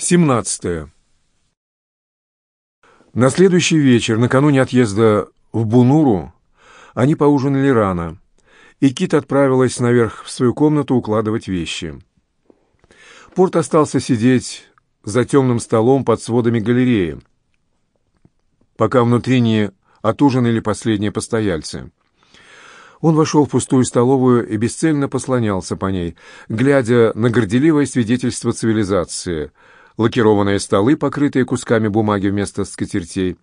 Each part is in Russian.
17. На следующий вечер, накануне отъезда в Бунуру, они поужинали рано, и Кит отправилась наверх в свою комнату укладывать вещи. Порт остался сидеть за темным столом под сводами галереи, пока внутри не отужинали последние постояльцы. Он вошел в пустую столовую и бесцельно послонялся по ней, глядя на горделивое свидетельство цивилизации — лакированные столы, покрытые кусками бумаги вместо скатертей,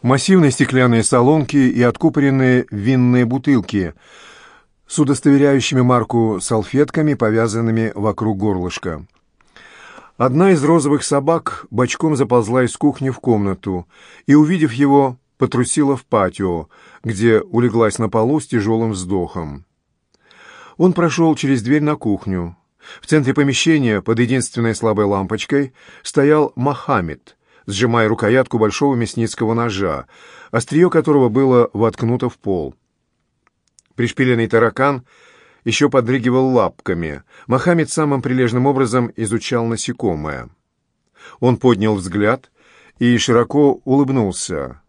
массивные стеклянные солонки и откупоренные винные бутылки с удостоверяющими марку салфетками, повязанными вокруг горлышка. Одна из розовых собак бочком заползла из кухни в комнату и, увидев его, потрусила в патио, где улеглась на полу с тяжелым вздохом. Он прошел через дверь на кухню. В центре помещения, под единственной слабой лампочкой, стоял Мохаммед, сжимая рукоятку большого мясницкого ножа, острие которого было воткнуто в пол. Пришпиленный таракан еще подрыгивал лапками. Мохаммед самым прилежным образом изучал насекомое. Он поднял взгляд и широко улыбнулся.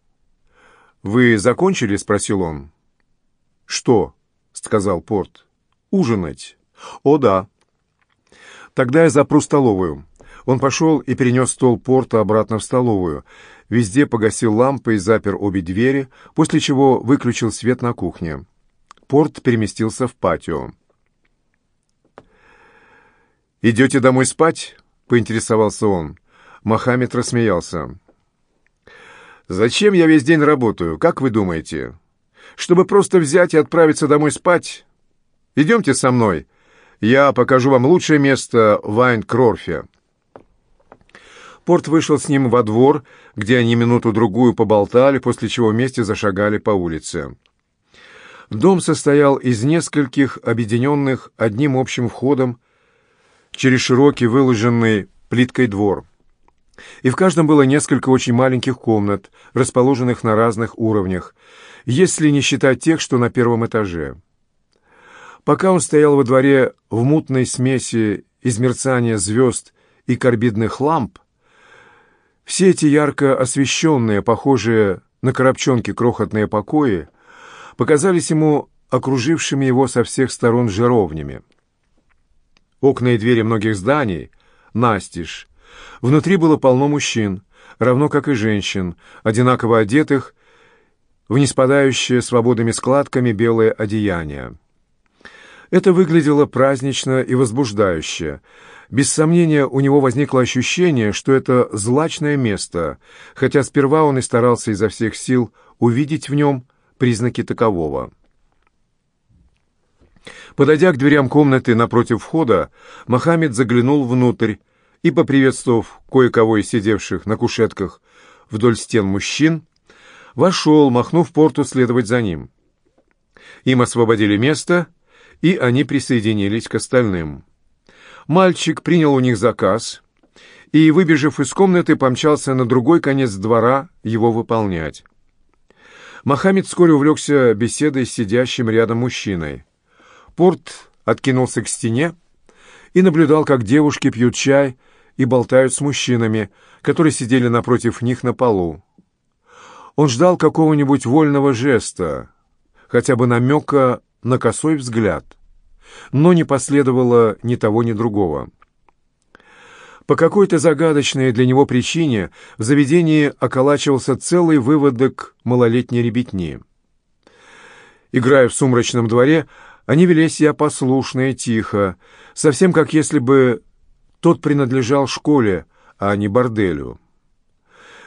«Вы закончили?» — спросил он. «Что?» — сказал Порт. «Ужинать». «О, да». Тогда я запру столовую. Он пошел и перенес стол порта обратно в столовую. Везде погасил лампы и запер обе двери, после чего выключил свет на кухне. Порт переместился в патио. «Идете домой спать?» — поинтересовался он. Мохаммед рассмеялся. «Зачем я весь день работаю, как вы думаете? Чтобы просто взять и отправиться домой спать? Идемте со мной, я покажу вам лучшее место в Айн-Крорфе». Порт вышел с ним во двор, где они минуту-другую поболтали, после чего вместе зашагали по улице. Дом состоял из нескольких объединенных одним общим входом через широкий выложенный плиткой двор. И в каждом было несколько очень маленьких комнат, расположенных на разных уровнях, если не считать тех, что на первом этаже. Пока он стоял во дворе в мутной смеси из мерцания звезд и карбидных ламп, все эти ярко освещенные, похожие на коробчонки крохотные покои, показались ему окружившими его со всех сторон жаровнями. Окна и двери многих зданий настежь. Внутри было полно мужчин, равно как и женщин, одинаково одетых в неспадающие свободными складками белые одеяния. Это выглядело празднично и возбуждающе. Без сомнения, у него возникло ощущение, что это злачное место, хотя сперва он и старался изо всех сил увидеть в нем признаки такового. Подойдя к дверям комнаты напротив входа, Мохаммед заглянул внутрь и, поприветствовав кое-кого из сидевших на кушетках вдоль стен мужчин, вошел, махнув порту следовать за ним. Им освободили место — и они присоединились к остальным. Мальчик принял у них заказ и, выбежав из комнаты, помчался на другой конец двора его выполнять. Мохаммед вскоре увлекся беседой с сидящим рядом мужчиной. Порт откинулся к стене и наблюдал, как девушки пьют чай и болтают с мужчинами, которые сидели напротив них на полу. Он ждал какого-нибудь вольного жеста, хотя бы намека на косой взгляд. Но не последовало ни того, ни другого. По какой-то загадочной для него причине в заведении околачивался целый выводок малолетней ребятни. Играя в сумрачном дворе, они вели себя послушно и тихо, совсем как если бы тот принадлежал школе, а не борделю.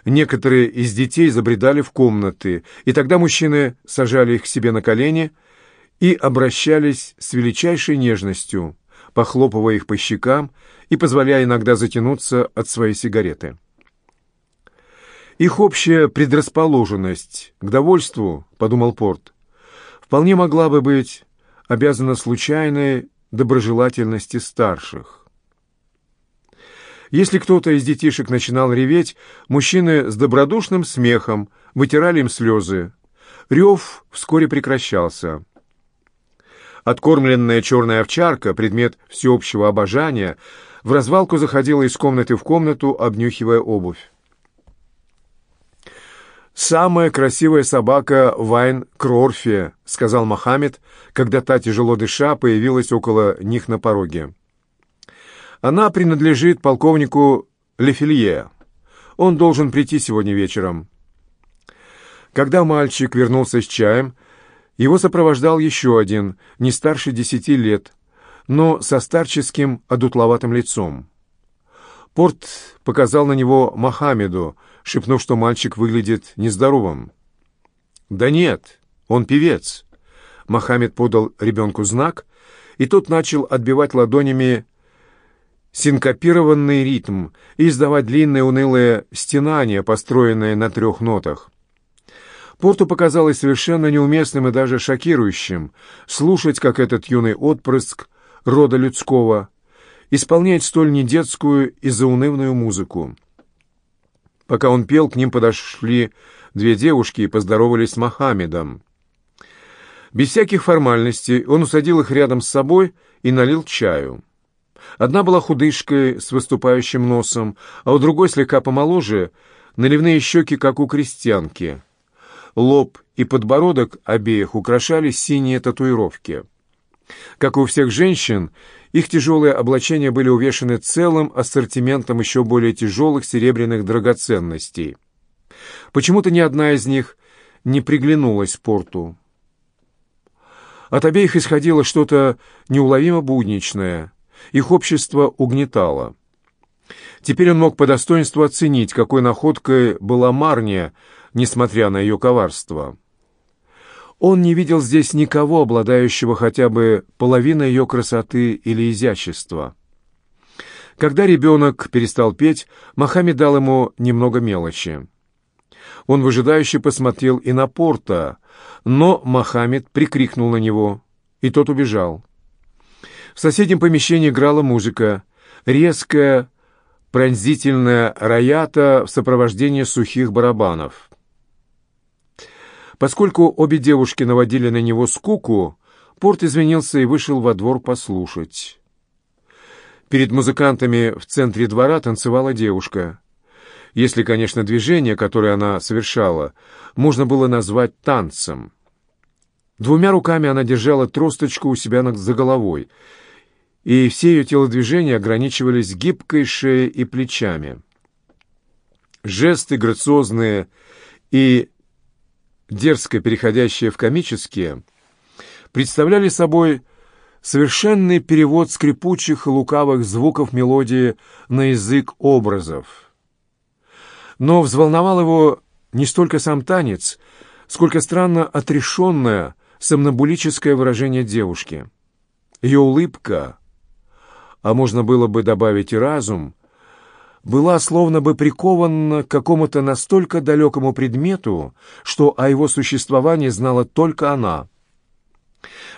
Некоторые из детей забредали в комнаты, и тогда мужчины сажали их к себе на колени – и обращались с величайшей нежностью, похлопывая их по щекам и позволяя иногда затянуться от своей сигареты. Их общая предрасположенность к довольству, подумал Порт, вполне могла бы быть обязана случайной доброжелательности старших. Если кто-то из детишек начинал реветь, мужчины с добродушным смехом вытирали им слезы. Рев вскоре прекращался. Откормленная черная овчарка, предмет всеобщего обожания, в развалку заходила из комнаты в комнату, обнюхивая обувь. «Самая красивая собака Вайн Крорфи», — сказал Мохаммед, когда та, тяжело дыша, появилась около них на пороге. «Она принадлежит полковнику Лефилье. Он должен прийти сегодня вечером». Когда мальчик вернулся с чаем, его сопровождал еще один, не старше десяти лет, но со старческим одутловатым лицом. Порт показал на него Мохаммеду, шепнув, что мальчик выглядит нездоровым. «Да нет, он певец». Мохаммед подал ребенку знак, и тот начал отбивать ладонями синкопированный ритм и издавать длинное унылое стенание, построенное на трех нотах. Порту показалось совершенно неуместным и даже шокирующим слушать, как этот юный отпрыск рода людского исполняет столь недетскую и заунывную музыку. Пока он пел, к ним подошли две девушки и поздоровались с Мохаммедом. Без всяких формальностей он усадил их рядом с собой и налил чаю. Одна была худышкой с выступающим носом, а у другой слегка помоложе, наливные щеки, как у крестьянки. Лоб и подбородок обеих украшали синие татуировки. Как и у всех женщин, их тяжелые облачения были увешаны целым ассортиментом еще более тяжелых серебряных драгоценностей. Почему-то ни одна из них не приглянулась порту. От обеих исходило что-то неуловимо будничное. Их общество угнетало. Теперь он мог по достоинству оценить, какой находкой была Марния, несмотря на ее коварство. Он не видел здесь никого, обладающего хотя бы половиной ее красоты или изящества. Когда ребенок перестал петь, Мохаммед дал ему немного мелочи. Он выжидающе посмотрел и на Порта, но Мохаммед прикрикнул на него, и тот убежал. В соседнем помещении играла музыка, резкая, пронзительная роята в сопровождении сухих барабанов. Поскольку обе девушки наводили на него скуку, Порт извинился и вышел во двор послушать. Перед музыкантами в центре двора танцевала девушка. Если, конечно, движение, которое она совершала, можно было назвать танцем. Двумя руками она держала тросточку у себя за головой, и все ее телодвижения ограничивались гибкой шеей и плечами. Жесты грациозные и дерзко переходящие в комические, представляли собой совершенный перевод скрипучих и лукавых звуков мелодии на язык образов. Но взволновал его не столько сам танец, сколько странно отрешенное, сомнобулическое выражение девушки. Ее улыбка, а можно было бы добавить и разум, была словно бы прикована к какому-то настолько далекому предмету, что о его существовании знала только она.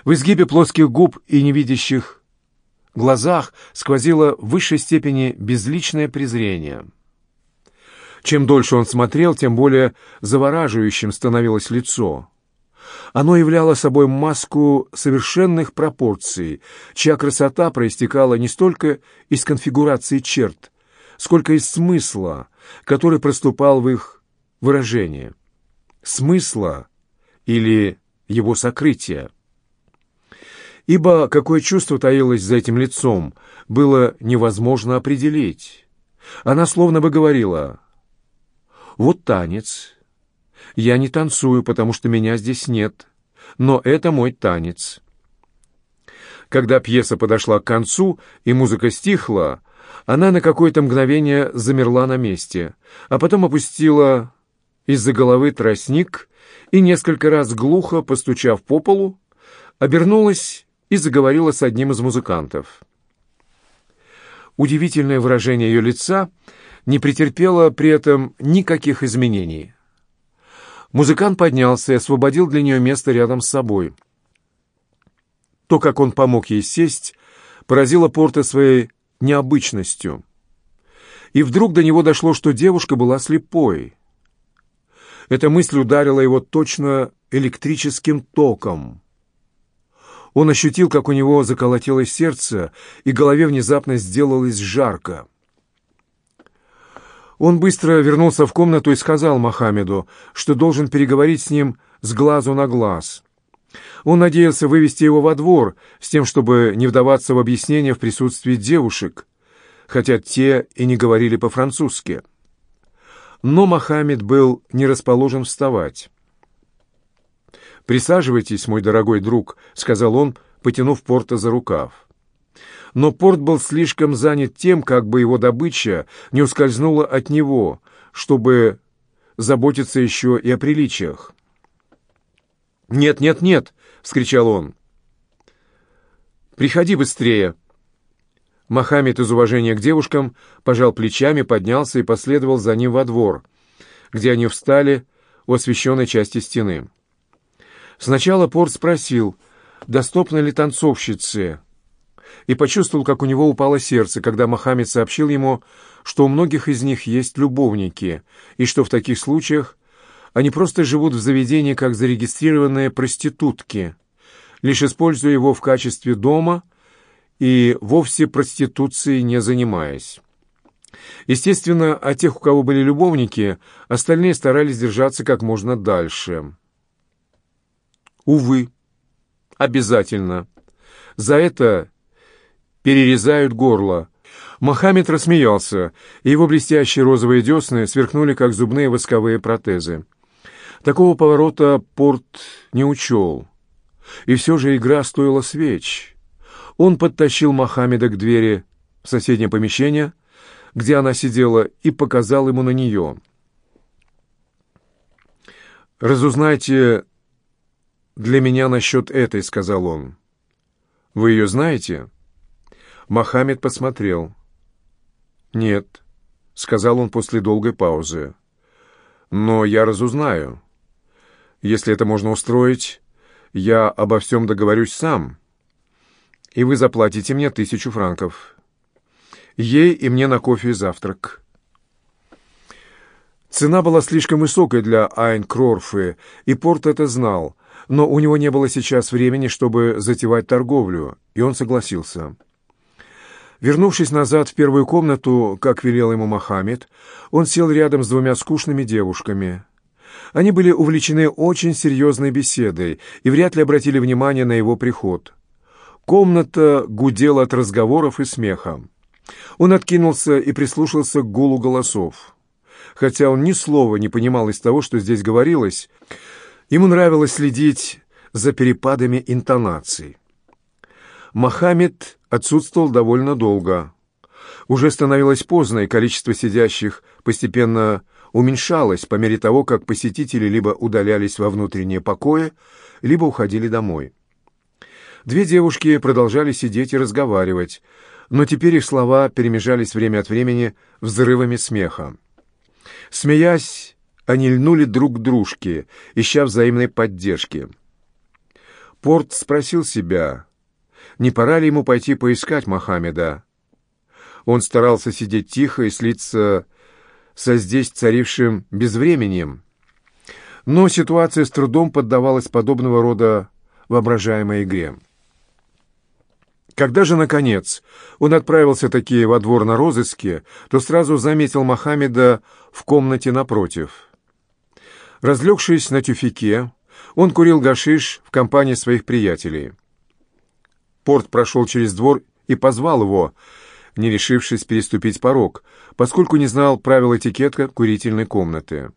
В изгибе плоских губ и невидящих глазах сквозило в высшей степени безличное презрение. Чем дольше он смотрел, тем более завораживающим становилось лицо. Оно являло собой маску совершенных пропорций, чья красота проистекала не столько из конфигурации черт, сколько из смысла, который проступал в их выражении. Смысла или его сокрытия. Ибо какое чувство таилось за этим лицом, было невозможно определить. Она словно бы говорила, «Вот танец. Я не танцую, потому что меня здесь нет, но это мой танец». Когда пьеса подошла к концу и музыка стихла, она на какое-то мгновение замерла на месте, а потом опустила из-за головы тростник и несколько раз глухо, постучав по полу, обернулась и заговорила с одним из музыкантов. Удивительное выражение ее лица не претерпело при этом никаких изменений. Музыкант поднялся и освободил для нее место рядом с собой. То, как он помог ей сесть, поразило Порта своей необычностью. И вдруг до него дошло, что девушка была слепой. Эта мысль ударила его точно электрическим током. Он ощутил, как у него заколотилось сердце, и голове внезапно сделалось жарко. Он быстро вернулся в комнату и сказал Мохаммеду, что должен переговорить с ним с глазу на глаз. Он надеялся вывести его во двор, с тем, чтобы не вдаваться в объяснения в присутствии девушек, хотя те и не говорили по-французски. Но Мохаммед был не расположен вставать. «Присаживайтесь, мой дорогой друг», — сказал он, потянув Порта за рукав но Порт был слишком занят тем, как бы его добыча не ускользнула от него, чтобы заботиться еще и о приличиях. «Нет, нет, нет!» — вскричал он. «Приходи быстрее!» Мохаммед из уважения к девушкам пожал плечами, поднялся и последовал за ним во двор, где они встали у освещенной части стены. Сначала Порт спросил, доступна ли танцовщице, и почувствовал, как у него упало сердце, когда Мохаммед сообщил ему, что у многих из них есть любовники, и что в таких случаях они просто живут в заведении как зарегистрированные проститутки, лишь используя его в качестве дома и вовсе проституцией не занимаясь. Естественно, о тех, у кого были любовники, остальные старались держаться как можно дальше. Увы, обязательно. За это перерезают горло. Мохаммед рассмеялся, и его блестящие розовые десны сверкнули, как зубные восковые протезы. Такого поворота Порт не учел. И все же игра стоила свеч. Он подтащил Мохаммеда к двери в соседнее помещение, где она сидела, и показал ему на нее. «Разузнайте для меня насчет этой», — сказал он. «Вы ее знаете?» Мохаммед посмотрел. «Нет», — сказал он после долгой паузы. «Но я разузнаю. Если это можно устроить, я обо всем договорюсь сам, и вы заплатите мне тысячу франков. Ей и мне на кофе и завтрак». Цена была слишком высокой для Айн Крорфы, и Порт это знал, но у него не было сейчас времени, чтобы затевать торговлю, и он согласился. Вернувшись назад в первую комнату, как велел ему Мохаммед, он сел рядом с двумя скучными девушками. Они были увлечены очень серьезной беседой и вряд ли обратили внимание на его приход. Комната гудела от разговоров и смеха. Он откинулся и прислушался к гулу голосов. Хотя он ни слова не понимал из того, что здесь говорилось, ему нравилось следить за перепадами интонаций. Мохаммед отсутствовал довольно долго. Уже становилось поздно, и количество сидящих постепенно уменьшалось по мере того, как посетители либо удалялись во внутренние покои, либо уходили домой. Две девушки продолжали сидеть и разговаривать, но теперь их слова перемежались время от времени взрывами смеха. Смеясь, они льнули друг к дружке, ища взаимной поддержки. Порт спросил себя, не пора ли ему пойти поискать Мохаммеда. Он старался сидеть тихо и слиться со здесь царившим безвременем. Но ситуация с трудом поддавалась подобного рода воображаемой игре. Когда же, наконец, он отправился таки во двор на розыске, то сразу заметил Мохаммеда в комнате напротив. Разлегшись на тюфике, он курил гашиш в компании своих приятелей. Порт прошел через двор и позвал его, не решившись переступить порог, поскольку не знал правил этикетка курительной комнаты.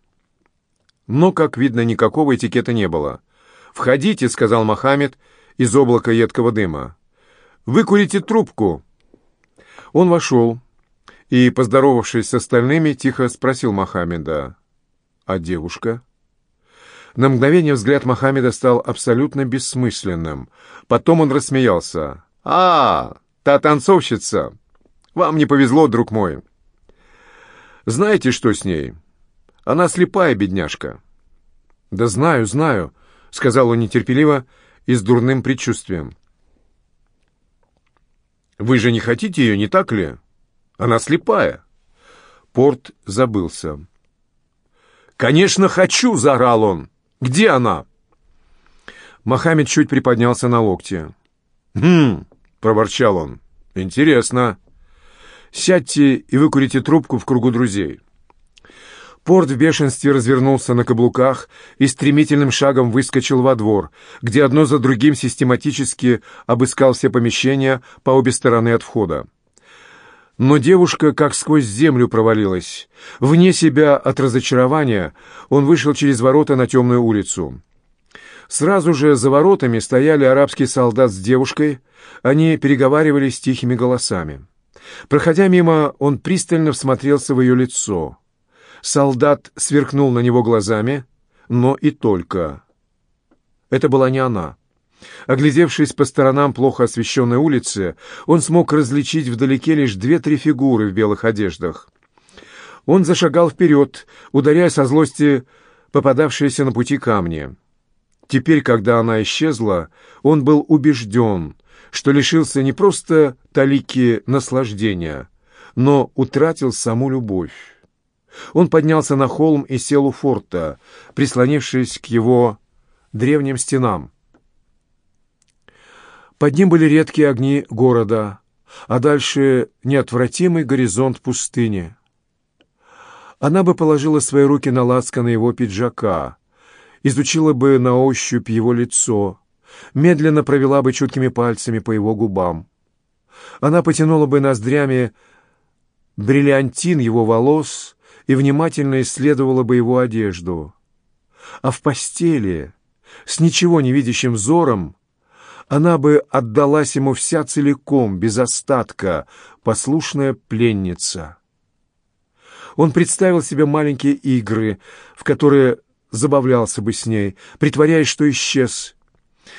Но, как видно, никакого этикета не было. «Входите», — сказал Мохаммед из облака едкого дыма. «Вы курите трубку». Он вошел и, поздоровавшись с остальными, тихо спросил Мохаммеда. «А девушка?» На мгновение взгляд Мохаммеда стал абсолютно бессмысленным. Потом он рассмеялся. «А, та танцовщица! Вам не повезло, друг мой!» «Знаете, что с ней? Она слепая, бедняжка!» «Да знаю, знаю», — сказал он нетерпеливо и с дурным предчувствием. «Вы же не хотите ее, не так ли? Она слепая!» Порт забылся. «Конечно, хочу!» — заорал он. Где она?» Мохаммед чуть приподнялся на локте. «Хм!» — проворчал он. «Интересно. Сядьте и выкурите трубку в кругу друзей». Порт в бешенстве развернулся на каблуках и стремительным шагом выскочил во двор, где одно за другим систематически обыскал все помещения по обе стороны от входа. Но девушка как сквозь землю провалилась. Вне себя от разочарования он вышел через ворота на темную улицу. Сразу же за воротами стояли арабский солдат с девушкой, они переговаривались тихими голосами. Проходя мимо, он пристально всмотрелся в ее лицо. Солдат сверкнул на него глазами, но и только. Это была не она. Оглядевшись по сторонам плохо освещенной улицы, он смог различить вдалеке лишь две-три фигуры в белых одеждах. Он зашагал вперед, ударяя со злости попадавшиеся на пути камни. Теперь, когда она исчезла, он был убежден, что лишился не просто талики наслаждения, но утратил саму любовь. Он поднялся на холм и сел у форта, прислонившись к его древним стенам. Под ним были редкие огни города, а дальше неотвратимый горизонт пустыни. Она бы положила свои руки на лацканы его пиджака, изучила бы на ощупь его лицо, медленно провела бы чуткими пальцами по его губам. Она потянула бы ноздрями бриллиантин его волос и внимательно исследовала бы его одежду. А в постели, с ничего не видящим взором, она бы отдалась ему вся целиком, без остатка, послушная пленница. Он представил себе маленькие игры, в которые забавлялся бы с ней, притворяясь, что исчез,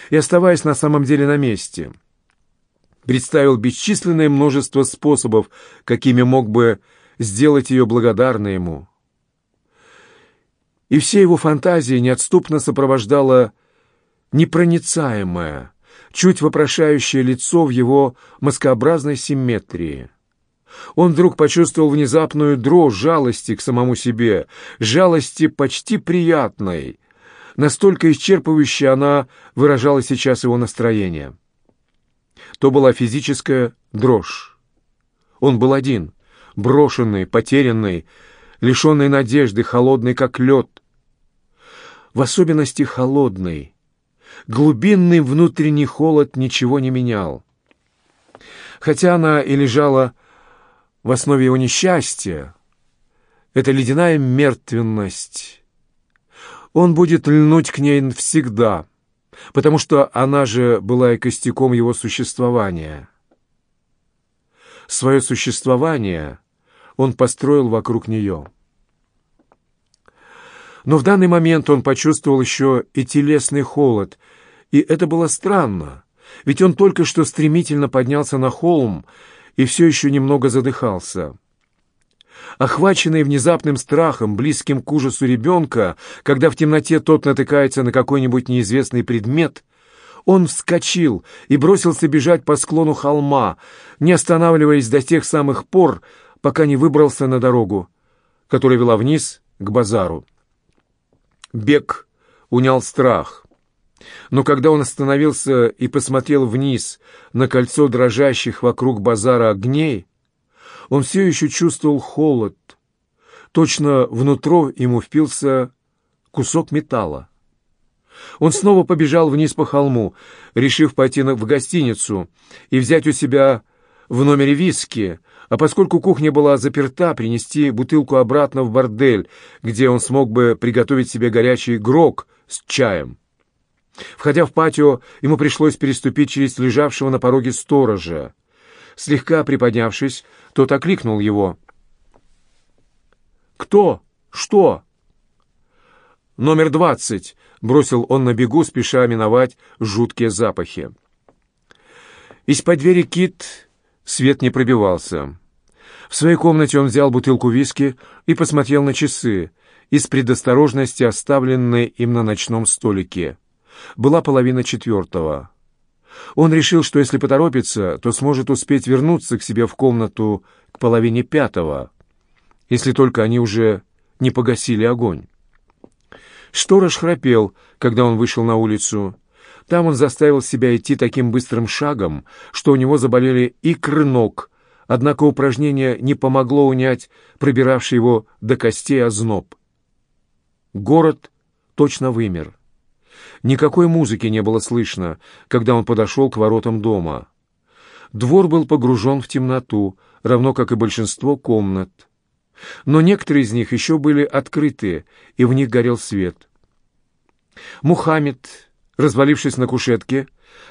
и оставаясь на самом деле на месте. Представил бесчисленное множество способов, какими мог бы сделать ее благодарной ему. И все его фантазии неотступно сопровождало непроницаемое, чуть вопрошающее лицо в его маскообразной симметрии. Он вдруг почувствовал внезапную дрожь жалости к самому себе, жалости почти приятной. Настолько исчерпывающе она выражала сейчас его настроение. То была физическая дрожь. Он был один, брошенный, потерянный, лишенный надежды, холодный, как лед. В особенности холодный, глубинный внутренний холод ничего не менял. Хотя она и лежала в основе его несчастья, эта ледяная мертвенность. Он будет льнуть к ней всегда, потому что она же была и костяком его существования. Свое существование он построил вокруг нее. Но в данный момент он почувствовал еще и телесный холод, и это было странно, ведь он только что стремительно поднялся на холм и все еще немного задыхался. Охваченный внезапным страхом, близким к ужасу ребенка, когда в темноте тот натыкается на какой-нибудь неизвестный предмет, он вскочил и бросился бежать по склону холма, не останавливаясь до тех самых пор, пока не выбрался на дорогу, которая вела вниз к базару. Бег унял страх. Но когда он остановился и посмотрел вниз на кольцо дрожащих вокруг базара огней, он все еще чувствовал холод. Точно внутрь ему впился кусок металла. Он снова побежал вниз по холму, решив пойти в гостиницу и взять у себя в номере виски, а поскольку кухня была заперта, принести бутылку обратно в бордель, где он смог бы приготовить себе горячий грог с чаем. Входя в патио, ему пришлось переступить через лежавшего на пороге сторожа. Слегка приподнявшись, тот окликнул его. «Кто? Что?» «Номер двадцать», — бросил он на бегу, спеша миновать жуткие запахи. Из-под двери Кит свет не пробивался. В своей комнате он взял бутылку виски и посмотрел на часы, из предосторожности оставленные им на ночном столике. Была половина четвертого. Он решил, что если поторопится, то сможет успеть вернуться к себе в комнату к половине пятого, если только они уже не погасили огонь. Сторож храпел, когда он вышел на улицу. Там он заставил себя идти таким быстрым шагом, что у него заболели икры ног, однако упражнение не помогло унять пробиравший его до костей озноб. Город точно вымер. Никакой музыки не было слышно, когда он подошел к воротам дома. Двор был погружен в темноту, равно как и большинство комнат. Но некоторые из них еще были открыты, и в них горел свет. Мухаммед, развалившись на кушетке,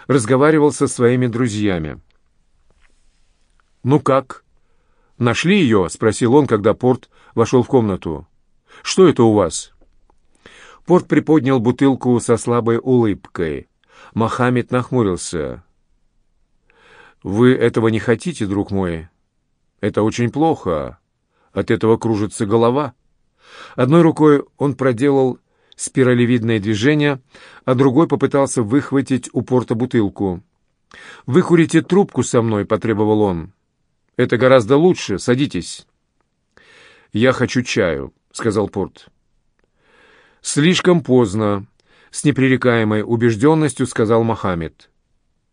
разговаривал со своими друзьями. «Ну как? Нашли ее?» — спросил он, когда Порт вошел в комнату. «Что это у вас?» Порт приподнял бутылку со слабой улыбкой. Мохаммед нахмурился. «Вы этого не хотите, друг мой? Это очень плохо. От этого кружится голова». Одной рукой он проделал спиралевидное движение, а другой попытался выхватить у Порта бутылку. «Выкурите трубку со мной», — потребовал он. «Это гораздо лучше. Садитесь». «Я хочу чаю», — сказал Порт. «Слишком поздно», — с непререкаемой убежденностью сказал Мохаммед.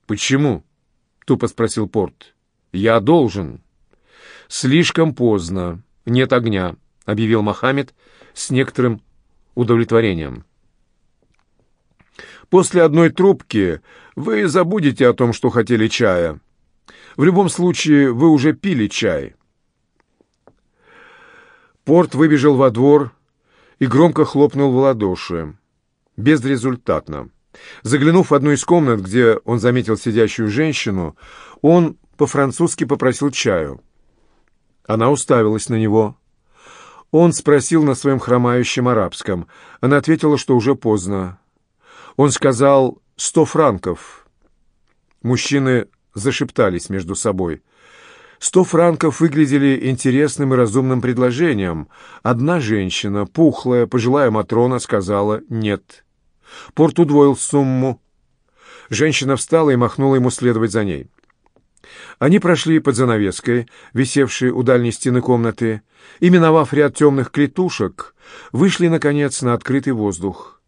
«Почему?» — тупо спросил Порт. «Я должен». «Слишком поздно. Нет огня», — объявил Мохаммед с некоторым удовлетворением. «После одной трубки вы забудете о том, что хотели чая. В любом случае, вы уже пили чай». Порт выбежал во двор и громко хлопнул в ладоши. Безрезультатно. Заглянув в одну из комнат, где он заметил сидящую женщину, он по-французски попросил чаю. Она уставилась на него. Он спросил на своем хромающем арабском. Она ответила, что уже поздно. Он сказал «сто франков». Мужчины зашептались между собой — Сто франков выглядели интересным и разумным предложением. Одна женщина, пухлая, пожилая Матрона, сказала «нет». Порт удвоил сумму. Женщина встала и махнула ему следовать за ней. Они прошли под занавеской, висевшей у дальней стены комнаты, и, миновав ряд темных клетушек, вышли, наконец, на открытый воздух.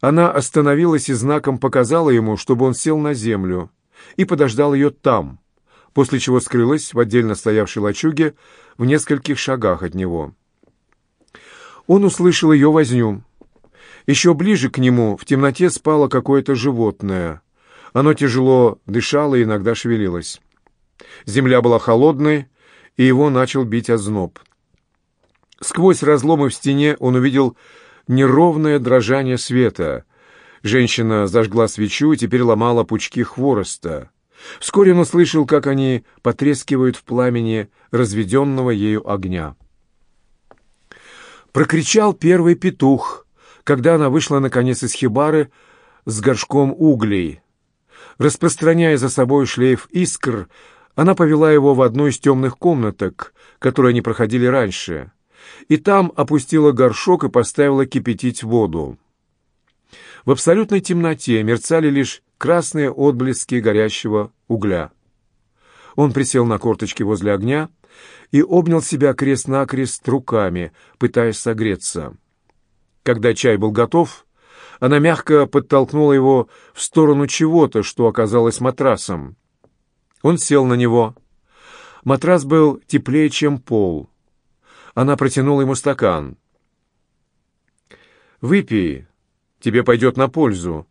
Она остановилась и знаком показала ему, чтобы он сел на землю, и подождал ее там — после чего скрылась в отдельно стоявшей лачуге в нескольких шагах от него. Он услышал ее возню. Еще ближе к нему в темноте спало какое-то животное. Оно тяжело дышало и иногда шевелилось. Земля была холодной, и его начал бить озноб. Сквозь разломы в стене он увидел неровное дрожание света. Женщина зажгла свечу и теперь ломала пучки хвороста. Вскоре он услышал, как они потрескивают в пламени разведенного ею огня. Прокричал первый петух, когда она вышла, наконец, из хибары с горшком углей. Распространяя за собой шлейф искр, она повела его в одну из темных комнаток, которые они проходили раньше, и там опустила горшок и поставила кипятить воду. В абсолютной темноте мерцали лишь красные отблески горящего угля. Он присел на корточки возле огня и обнял себя крест-накрест руками, пытаясь согреться. Когда чай был готов, она мягко подтолкнула его в сторону чего-то, что оказалось матрасом. Он сел на него. Матрас был теплее, чем пол. Она протянула ему стакан. «Выпей, тебе пойдет на пользу»,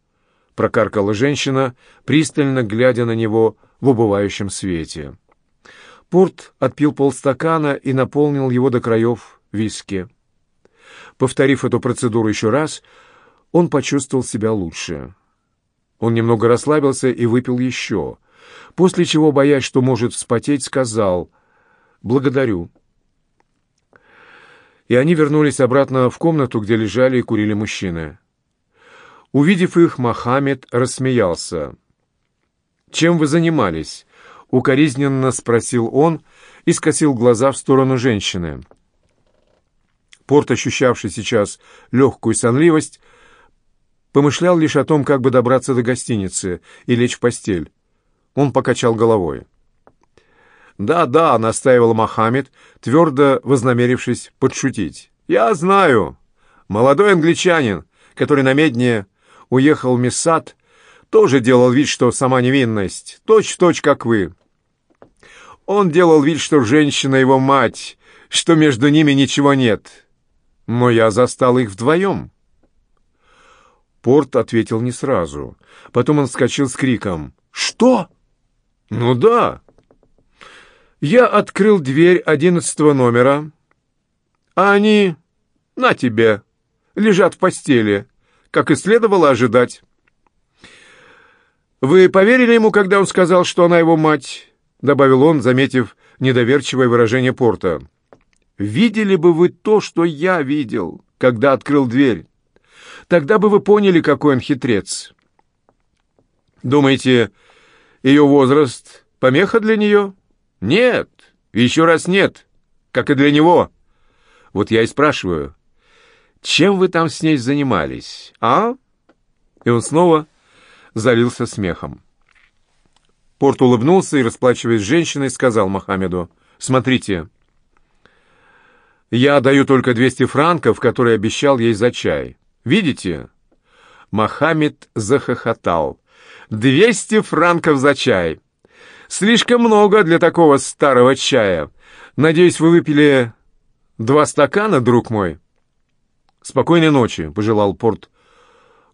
прокаркала женщина, пристально глядя на него в убывающем свете. Порт отпил полстакана и наполнил его до краев виски. Повторив эту процедуру еще раз, он почувствовал себя лучше. Он немного расслабился и выпил еще, после чего, боясь, что может вспотеть, сказал «Благодарю». И они вернулись обратно в комнату, где лежали и курили мужчины. Увидев их, Мохаммед рассмеялся. «Чем вы занимались?» — укоризненно спросил он и скосил глаза в сторону женщины. Порт, ощущавший сейчас легкую сонливость, помышлял лишь о том, как бы добраться до гостиницы и лечь в постель. Он покачал головой. «Да, да», — настаивал Мохаммед, твердо вознамерившись подшутить. «Я знаю. Молодой англичанин, который на медне уехал Мессад, тоже делал вид, что сама невинность, точь-в-точь, как вы. Он делал вид, что женщина его мать, что между ними ничего нет. Но я застал их вдвоем. Порт ответил не сразу. Потом он вскочил с криком. «Что?» «Ну да». Я открыл дверь одиннадцатого номера, а они, на тебе, лежат в постели, как и следовало ожидать. «Вы поверили ему, когда он сказал, что она его мать?» — добавил он, заметив недоверчивое выражение Порта. «Видели бы вы то, что я видел, когда открыл дверь. Тогда бы вы поняли, какой он хитрец. Думаете, ее возраст — помеха для нее? Нет, еще раз нет, как и для него. Вот я и спрашиваю, чем вы там с ней занимались, а?» И он снова залился смехом. Порт улыбнулся и, расплачиваясь с женщиной, сказал Мохаммеду, «Смотрите, я даю только 200 франков, которые обещал ей за чай. Видите?» Мохаммед захохотал. «Двести франков за чай! Слишком много для такого старого чая. Надеюсь, вы выпили два стакана, друг мой?» «Спокойной ночи», — пожелал Порт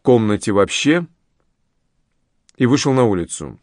комнате вообще, и вышел на улицу.